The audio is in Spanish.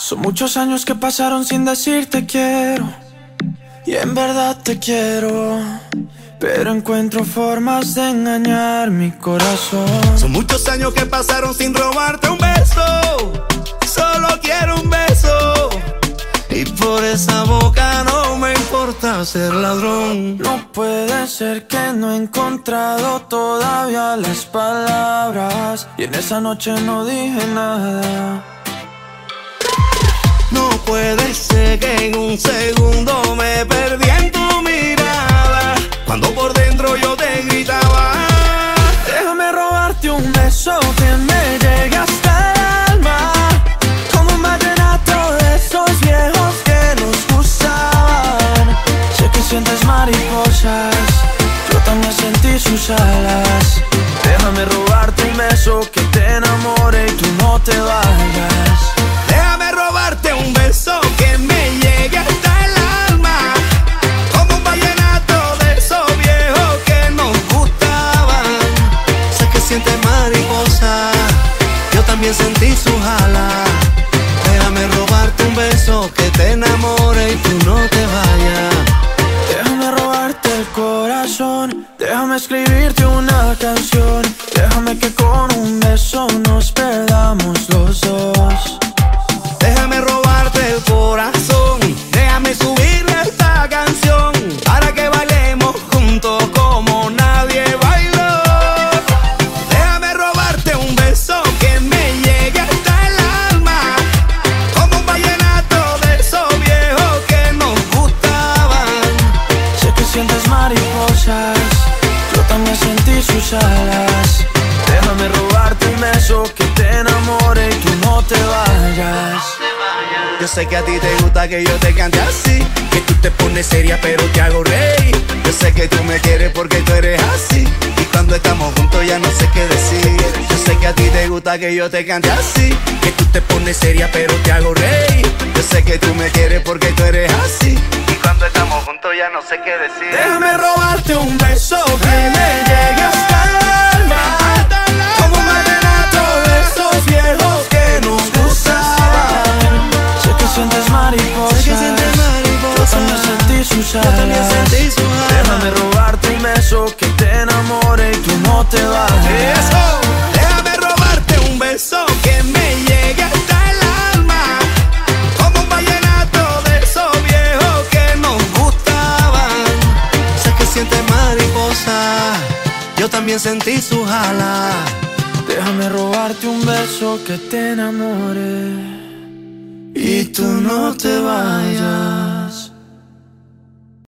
Son muchos años que pasaron sin decirte quiero. Y en verdad te quiero. Pero encuentro formas de engañar mi corazón. Son muchos años que pasaron sin robarte un beso. Solo quiero un beso. Y por esa boca no me importa ser ladrón. No puede ser que no he encontrado todavía las palabras. Y en esa noche no dije nada. Puede ser que en un segundo me perdí en tu mirada. Cuando por dentro yo te gritaba. Déjame robarte un beso que me llegue hasta el alma. Como un vallenato de esos viejos que nos gustaban. Sé que sientes mariposas, yo también sentí sus alas. Déjame robarte un beso que también sentí sus alas. Déjame robarte un beso que te enamore y tú no te vayas. Déjame robarte el corazón, déjame escribirte una Yo sé que a ti te gusta que yo te cante así, que tú te pones seria pero te hago reír. Yo sé que tú me quieres porque tú eres así, y cuando estamos juntos ya no sé qué decir. Yo sé que a ti te gusta que yo te cante así, que tú te pones seria pero te hago reír. Yo sé que tú me quieres porque tú eres así, y cuando estamos juntos ya no sé qué decir. Déjame robarte un beso que también sentí sus alas. Déjame robarte un beso que te enamore y tú no te vayas.